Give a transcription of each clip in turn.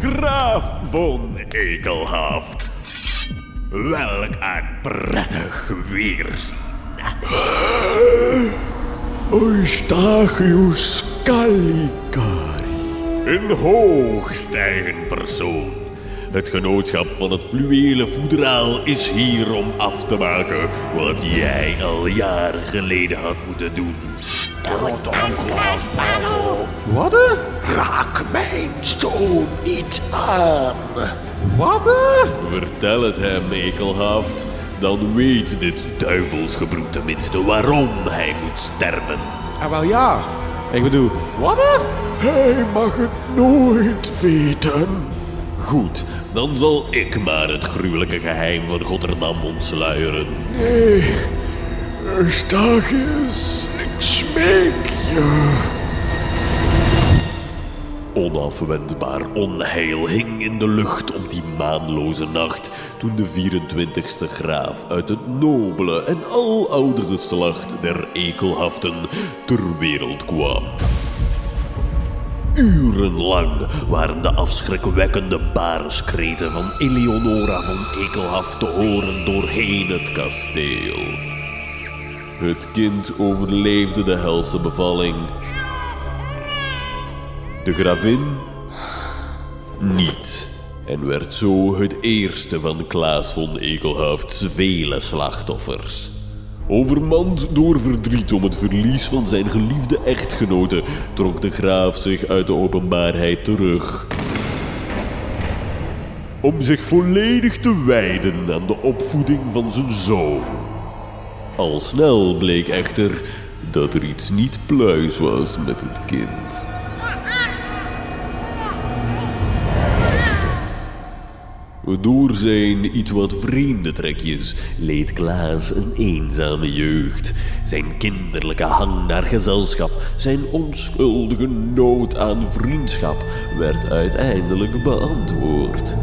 Graaf von Ekelhaft. Welk een prettig weerzien. Eustachius Calicari. Een hoogstijgend persoon. Het genootschap van het fluwelen voederaal is hier om af te maken wat jij al jaren geleden had moeten doen. Wat? Raak mijn zoon niet aan. Wat? Vertel het hem, Ekelhaft. Dan weet dit duivelsgebroed tenminste waarom hij moet sterven. Ah, wel ja. Ik bedoel, wat? Hij mag het nooit weten. Goed, dan zal ik maar het gruwelijke geheim van Rotterdam ontsluieren. Nee, Eustachius. Onafwendbaar onheil hing in de lucht op die maanloze nacht toen de 24ste graaf uit het nobele en aloude geslacht der ekelhaften ter wereld kwam. Urenlang waren de afschrikwekkende bareskreten van Eleonora van Ekelhaft te horen doorheen het kasteel. Het kind overleefde de helse bevalling de gravin niet. En werd zo het eerste van Klaas von Ekelhafts vele slachtoffers. Overmand door verdriet om het verlies van zijn geliefde echtgenote, trok de graaf zich uit de openbaarheid terug. Om zich volledig te wijden aan de opvoeding van zijn zoon. Al snel bleek echter dat er iets niet pluis was met het kind. Door zijn iets wat vreemde trekjes leed Klaas een eenzame jeugd. Zijn kinderlijke hang naar gezelschap, zijn onschuldige nood aan vriendschap werd uiteindelijk beantwoord.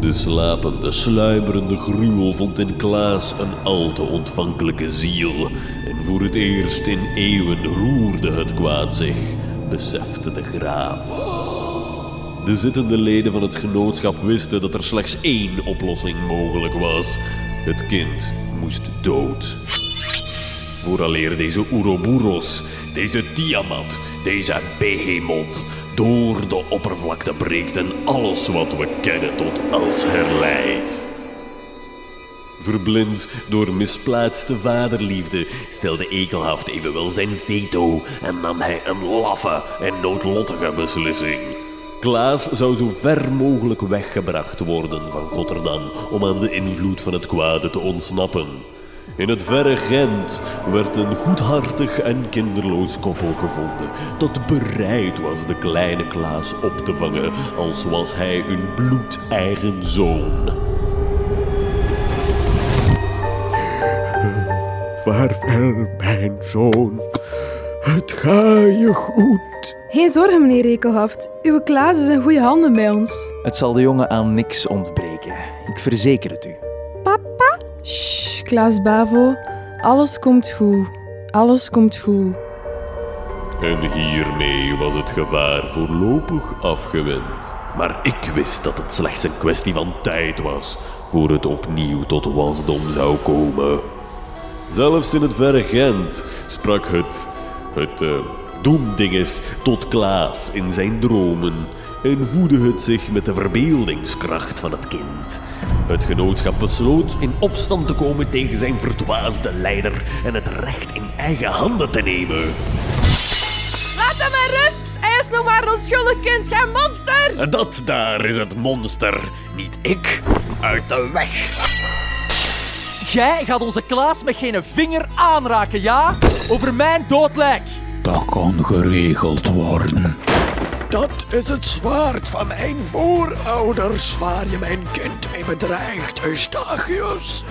De slapende, sluimerende gruwel vond in Klaas een al te ontvankelijke ziel. En voor het eerst in eeuwen roerde het kwaad zich, besefte de graaf. De zittende leden van het genootschap wisten dat er slechts één oplossing mogelijk was. Het kind moest dood. Vooraleer deze Ouroboros, deze Tiamat, deze Behemoth door de oppervlakte breekt en alles wat we kennen tot als herleidt. Verblind door misplaatste vaderliefde stelde Ekelhaft evenwel zijn veto en nam hij een laffe en noodlottige beslissing. Klaas zou zo ver mogelijk weggebracht worden van Rotterdam om aan de invloed van het kwade te ontsnappen. In het verre Gent werd een goedhartig en kinderloos koppel gevonden dat bereid was de kleine Klaas op te vangen als was hij hun bloedeigen zoon. Vaarwel, mijn zoon. Het gaat je goed. Geen zorgen, meneer Rekelhaft. Uw Klaas is in goede handen bij ons. Het zal de jongen aan niks ontbreken. Ik verzeker het u. Papa? Shh, Klaas Bavo. Alles komt goed. Alles komt goed. En hiermee was het gevaar voorlopig afgewend. Maar ik wist dat het slechts een kwestie van tijd was voor het opnieuw tot wasdom zou komen. Zelfs in het verre Gent sprak het, het uh, doemdinges tot Klaas in zijn dromen en voedde het zich met de verbeeldingskracht van het kind. Het genootschap besloot in opstand te komen tegen zijn verdwaasde leider en het recht in eigen handen te nemen. Laat hem in rust! Hij is nog maar een onschuldig kind, geen monster! Dat daar is het monster, niet ik. Uit de weg. Jij gaat onze Klaas met geen vinger aanraken, ja? Over mijn doodlijk. Dat kan geregeld worden. Dat is het zwaard van mijn voorouders waar je mijn kind mee bedreigt, Eustachius.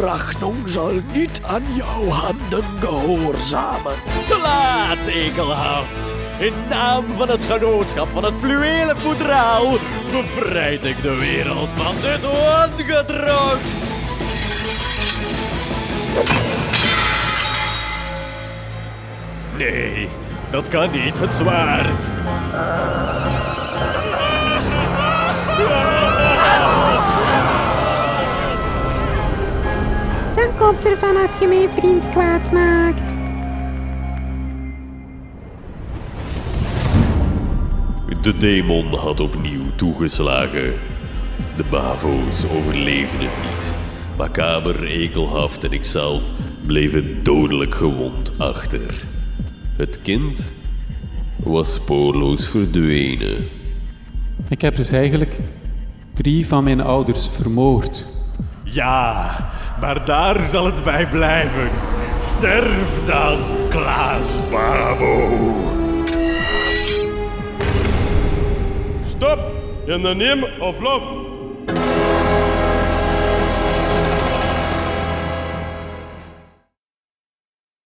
Rachnung zal niet aan jouw handen gehoorzamen. Te laat, ekelhaft. In naam van het genootschap van het fluwelen voedraal bevrijd ik de wereld van dit wandgedrocht. Nee, dat kan niet, het zwaard. Dat komt ervan als je mijn print kwaad maakt. De demon had opnieuw toegeslagen. De bavo's overleefden het niet. Macaber, Ekelhaft en ikzelf bleven dodelijk gewond achter. Het kind was spoorloos verdwenen. Ik heb dus eigenlijk drie van mijn ouders vermoord. Ja, maar daar zal het bij blijven. Sterf dan, Klaas Bavo. Stop! In the name of love,